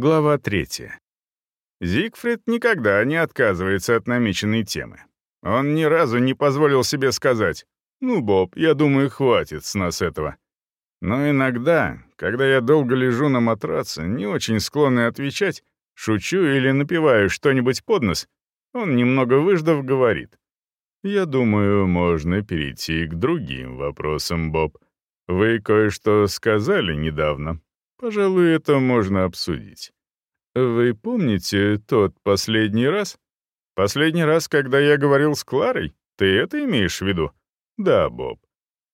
Глава третья. Зигфрид никогда не отказывается от намеченной темы. Он ни разу не позволил себе сказать «Ну, Боб, я думаю, хватит с нас этого». Но иногда, когда я долго лежу на матраце, не очень склонный отвечать, шучу или напиваю что-нибудь под нос, он, немного выждав, говорит. «Я думаю, можно перейти к другим вопросам, Боб. Вы кое-что сказали недавно. Пожалуй, это можно обсудить. Вы помните тот последний раз? Последний раз, когда я говорил с Кларой? Ты это имеешь в виду? Да, Боб.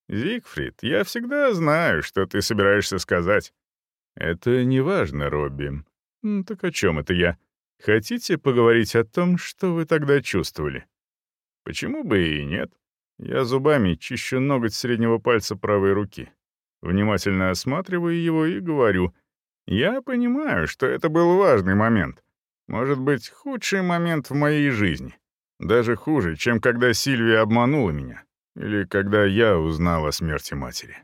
Зигфрид, я всегда знаю, что ты собираешься сказать. Это не важно, Робби. Так о чем это я? Хотите поговорить о том, что вы тогда чувствовали? Почему бы и нет? Я зубами чищу ноготь среднего пальца правой руки. Внимательно осматриваю его и говорю, «Я понимаю, что это был важный момент. Может быть, худший момент в моей жизни. Даже хуже, чем когда Сильвия обманула меня. Или когда я узнал о смерти матери».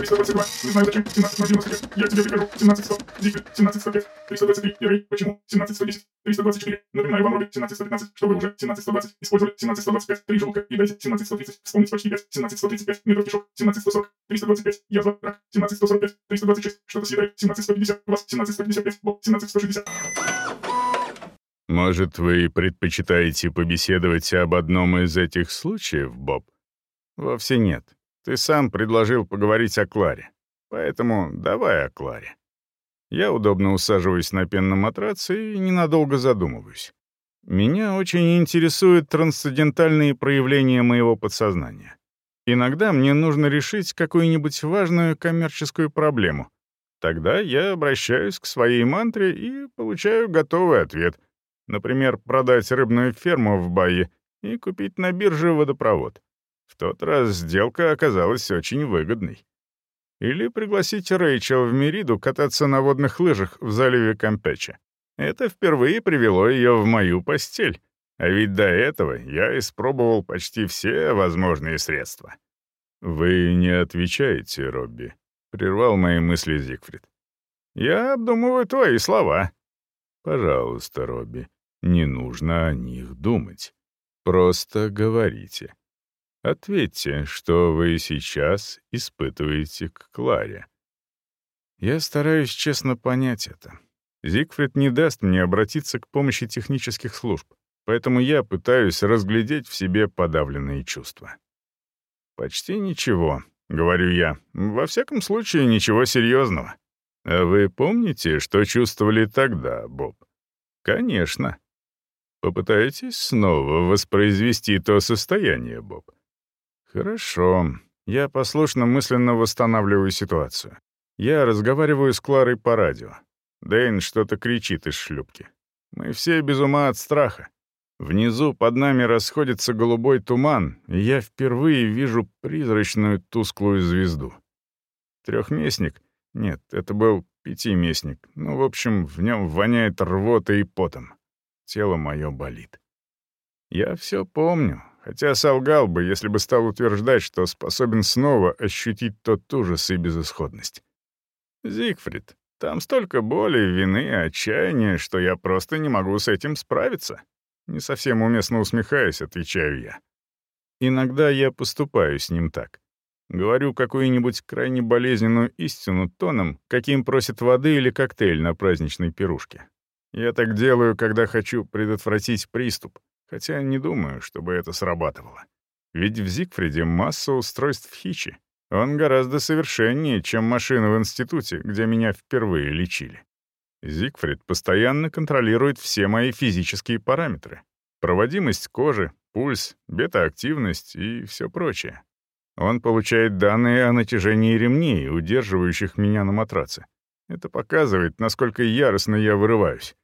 322, не знаю зачем, 17 я тебе прикажу, 17 Диквит, 17 323, Первый, почему, 17 324, напоминаю вам, Робби, 17 что уже, 17 использовали, 17 три желудка, и дайте, 17 вспомнить почти 5, 17 135, мертвый кишок, 17 325, язва, рак, 17 326, что-то съедает, 17 глаз, 17 бок, 17 Может, вы предпочитаете побеседовать об одном из этих случаев, Боб? Вовсе нет. Ты сам предложил поговорить о Кларе. Поэтому давай о Кларе. Я удобно усаживаюсь на пенном матраце и ненадолго задумываюсь. Меня очень интересуют трансцендентальные проявления моего подсознания. Иногда мне нужно решить какую-нибудь важную коммерческую проблему. Тогда я обращаюсь к своей мантре и получаю готовый ответ. Например, продать рыбную ферму в Бае и купить на бирже водопровод. В тот раз сделка оказалась очень выгодной. Или пригласить Рэйчел в Мериду кататься на водных лыжах в заливе Кампеча. Это впервые привело ее в мою постель. А ведь до этого я испробовал почти все возможные средства. «Вы не отвечаете, Робби», — прервал мои мысли Зигфрид. «Я обдумываю твои слова». «Пожалуйста, Робби, не нужно о них думать. Просто говорите. Ответьте, что вы сейчас испытываете к Кларе. Я стараюсь честно понять это. Зигфрид не даст мне обратиться к помощи технических служб, поэтому я пытаюсь разглядеть в себе подавленные чувства. «Почти ничего», — говорю я. «Во всяком случае, ничего серьезного». «А вы помните, что чувствовали тогда, Боб?» «Конечно». «Попытаетесь снова воспроизвести то состояние, Боб?» «Хорошо. Я послушно мысленно восстанавливаю ситуацию. Я разговариваю с Кларой по радио. Дэйн что-то кричит из шлюпки. Мы все без ума от страха. Внизу под нами расходится голубой туман, и я впервые вижу призрачную тусклую звезду. Трехместник? Нет, это был пятиместник. Ну, в общем, в нем воняет рвотой и потом. Тело мое болит. Я все помню, хотя солгал бы, если бы стал утверждать, что способен снова ощутить тот ужас и безысходность. «Зигфрид, там столько боли, вины и отчаяния, что я просто не могу с этим справиться». Не совсем уместно усмехаясь, отвечаю я. Иногда я поступаю с ним так. Говорю какую-нибудь крайне болезненную истину тоном, каким просит воды или коктейль на праздничной пирушке. Я так делаю, когда хочу предотвратить приступ, Хотя не думаю, чтобы это срабатывало. Ведь в Зигфриде масса устройств хичи. Он гораздо совершеннее, чем машина в институте, где меня впервые лечили. Зигфрид постоянно контролирует все мои физические параметры. Проводимость кожи, пульс, бета-активность и все прочее. Он получает данные о натяжении ремней, удерживающих меня на матраце. Это показывает, насколько яростно я вырываюсь.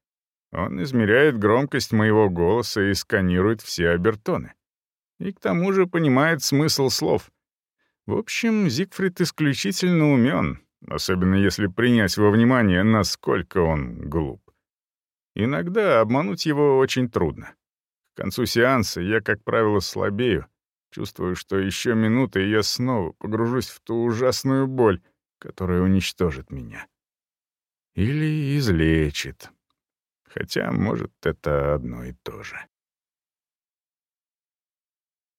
Он измеряет громкость моего голоса и сканирует все обертоны. И к тому же понимает смысл слов. В общем, Зигфрид исключительно умен, особенно если принять во внимание, насколько он глуп. Иногда обмануть его очень трудно. К концу сеанса я, как правило, слабею, чувствую, что еще минута, и я снова погружусь в ту ужасную боль, которая уничтожит меня. Или излечит. Хотя, может, это одно и то же.